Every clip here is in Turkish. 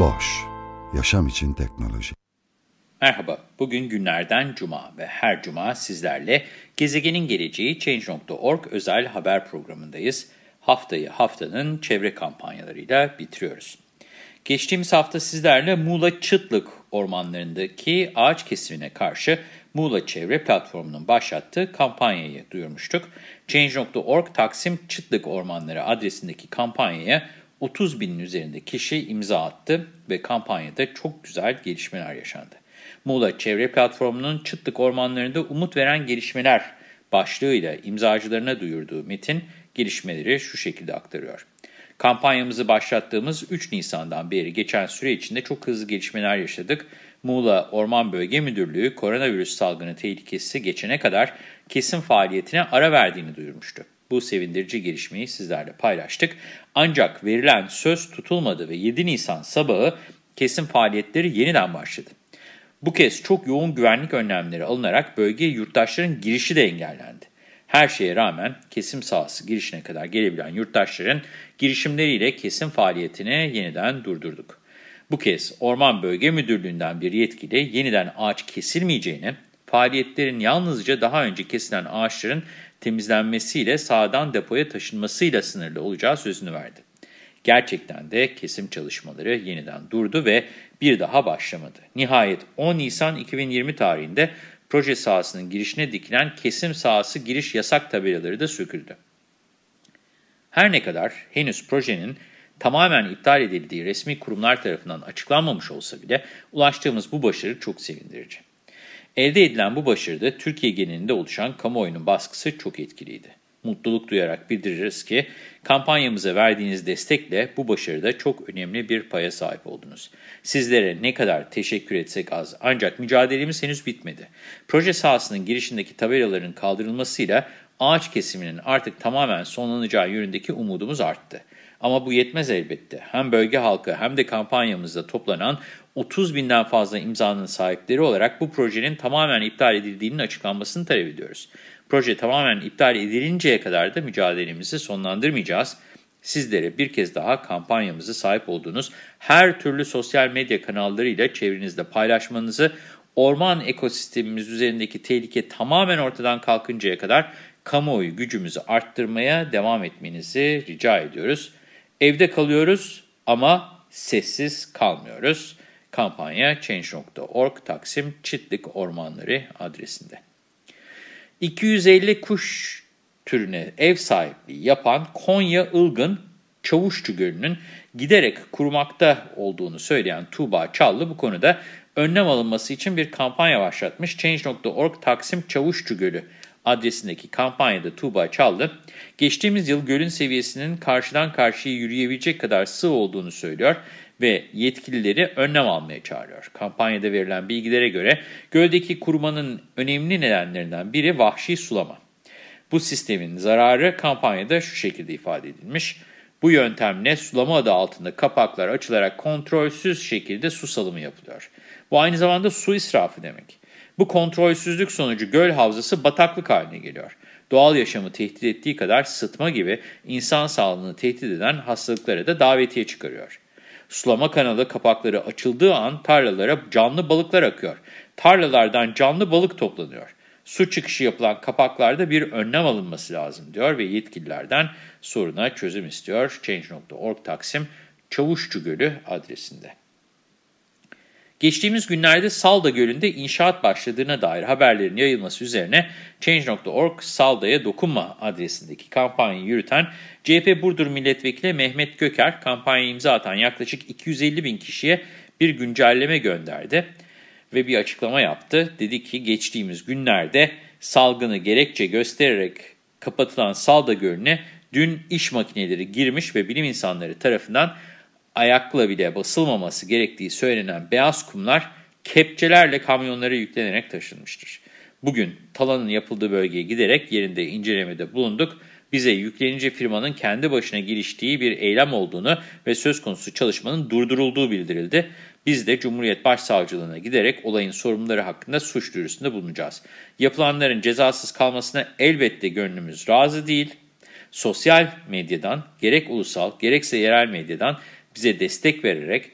Boş, yaşam için teknoloji. Merhaba, bugün günlerden cuma ve her cuma sizlerle Gezegenin Geleceği Change.org özel haber programındayız. Haftayı haftanın çevre kampanyalarıyla bitiriyoruz. Geçtiğimiz hafta sizlerle Muğla Çıtlık ormanlarındaki ağaç kesimine karşı Muğla Çevre Platformu'nun başlattığı kampanyayı duyurmuştuk. Change.org Taksim Çıtlık Ormanları adresindeki kampanyaya 30 binin üzerinde kişi imza attı ve kampanyada çok güzel gelişmeler yaşandı. Muğla Çevre Platformu'nun Çıtlık Ormanlarında umut veren gelişmeler başlığıyla imzacılarına duyurduğu metin gelişmeleri şu şekilde aktarıyor. Kampanyamızı başlattığımız 3 Nisan'dan beri geçen süre içinde çok hızlı gelişmeler yaşadık. Muğla Orman Bölge Müdürlüğü koronavirüs salgını tehlikesi geçene kadar kesim faaliyetine ara verdiğini duyurmuştu. Bu sevindirici gelişmeyi sizlerle paylaştık. Ancak verilen söz tutulmadı ve 7 Nisan sabahı kesim faaliyetleri yeniden başladı. Bu kez çok yoğun güvenlik önlemleri alınarak bölgeye yurttaşların girişi de engellendi. Her şeye rağmen kesim sahası girişine kadar gelebilen yurttaşların girişimleriyle kesim faaliyetini yeniden durdurduk. Bu kez Orman Bölge Müdürlüğü'nden bir yetkili yeniden ağaç kesilmeyeceğini, faaliyetlerin yalnızca daha önce kesilen ağaçların temizlenmesiyle sağdan depoya taşınmasıyla sınırlı olacağı sözünü verdi. Gerçekten de kesim çalışmaları yeniden durdu ve bir daha başlamadı. Nihayet 10 Nisan 2020 tarihinde proje sahasının girişine dikilen kesim sahası giriş yasak tabelaları da söküldü. Her ne kadar henüz projenin tamamen iptal edildiği resmi kurumlar tarafından açıklanmamış olsa bile ulaştığımız bu başarı çok sevindirici. Elde edilen bu başarıda Türkiye genelinde oluşan kamuoyunun baskısı çok etkiliydi. Mutluluk duyarak bildiririz ki kampanyamıza verdiğiniz destekle bu başarıda çok önemli bir paya sahip oldunuz. Sizlere ne kadar teşekkür etsek az ancak mücadelemiz henüz bitmedi. Proje sahasının girişindeki tabelaların kaldırılmasıyla ağaç kesiminin artık tamamen sonlanacağı yönündeki umudumuz arttı. Ama bu yetmez elbette. Hem bölge halkı hem de kampanyamızda toplanan 30 binden fazla imzanın sahipleri olarak bu projenin tamamen iptal edildiğinin açıklanmasını talep ediyoruz. Proje tamamen iptal edilinceye kadar da mücadelemizi sonlandırmayacağız. Sizlere bir kez daha kampanyamızı sahip olduğunuz her türlü sosyal medya kanallarıyla çevrenizde paylaşmanızı, orman ekosistemimiz üzerindeki tehlike tamamen ortadan kalkıncaya kadar kamuoyu gücümüzü arttırmaya devam etmenizi rica ediyoruz. Evde kalıyoruz ama sessiz kalmıyoruz. Kampanya Change.org Taksim Çitlik Ormanları adresinde. 250 kuş türüne ev sahipliği yapan Konya Ilgın Çavuşçu Gölü'nün giderek kurumakta olduğunu söyleyen Tuğba Çallı bu konuda önlem alınması için bir kampanya başlatmış. Change.org Taksim Çavuşçu Gölü adresindeki kampanyada Tuğba Çallı, geçtiğimiz yıl gölün seviyesinin karşıdan karşıya yürüyebilecek kadar sığ olduğunu söylüyor ve yetkilileri önlem almaya çağırıyor. Kampanyada verilen bilgilere göre göldeki kurumanın önemli nedenlerinden biri vahşi sulama. Bu sistemin zararı kampanyada şu şekilde ifade edilmiş. Bu yöntemle sulama adı altında kapaklar açılarak kontrolsüz şekilde su salımı yapılıyor. Bu aynı zamanda su israfı demek. Bu kontrolsüzlük sonucu göl havzası bataklık haline geliyor. Doğal yaşamı tehdit ettiği kadar sıtma gibi insan sağlığını tehdit eden hastalıklara da davetiye çıkarıyor. Sulama kanalı kapakları açıldığı an tarlalara canlı balıklar akıyor. Tarlalardan canlı balık toplanıyor. Su çıkışı yapılan kapaklarda bir önlem alınması lazım diyor ve yetkililerden soruna çözüm istiyor. Change.org Taksim Çavuşçu Gölü adresinde. Geçtiğimiz günlerde Salda Gölü'nde inşaat başladığına dair haberlerin yayılması üzerine Change.org Salda'ya dokunma adresindeki kampanyayı yürüten CHP Burdur Milletvekili Mehmet Göker kampanyaya imza atan yaklaşık 250 bin kişiye bir güncelleme gönderdi ve bir açıklama yaptı. Dedi ki geçtiğimiz günlerde salgını gerekçe göstererek kapatılan Salda Gölü'ne Dün iş makineleri girmiş ve bilim insanları tarafından ayakla bile basılmaması gerektiği söylenen beyaz kumlar kepçelerle kamyonlara yüklenerek taşınmıştır. Bugün talanın yapıldığı bölgeye giderek yerinde incelemede bulunduk. Bize yüklenince firmanın kendi başına giriştiği bir eylem olduğunu ve söz konusu çalışmanın durdurulduğu bildirildi. Biz de Cumhuriyet Başsavcılığına giderek olayın sorumluları hakkında suç duyurusunda bulunacağız. Yapılanların cezasız kalmasına elbette gönlümüz razı değil. Sosyal medyadan gerek ulusal gerekse yerel medyadan bize destek vererek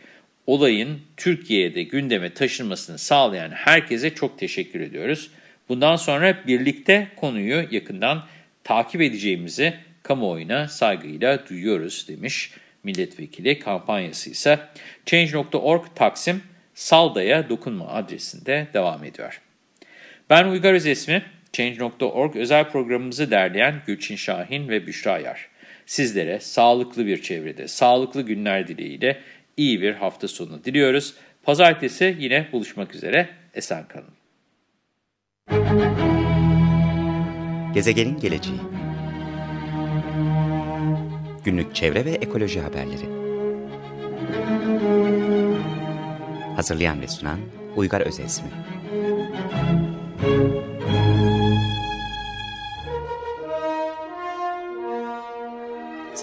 olayın Türkiye'de gündeme taşınmasını sağlayan herkese çok teşekkür ediyoruz. Bundan sonra birlikte konuyu yakından takip edeceğimizi kamuoyuna saygıyla duyuyoruz demiş milletvekili. Kampanyası ise Change.org Taksim Salda'ya dokunma adresinde devam ediyor. Ben Uygar Özesmi, Change.org özel programımızı derleyen Gülçin Şahin ve Büşra Yar. Sizlere sağlıklı bir çevrede, sağlıklı günler dileğiyle iyi bir hafta sonu diliyoruz. Pazartesi yine buluşmak üzere. Esen kalın. Gezegenin geleceği Günlük çevre ve ekoloji haberleri Hazırlayan ve sunan Uygar Özesmi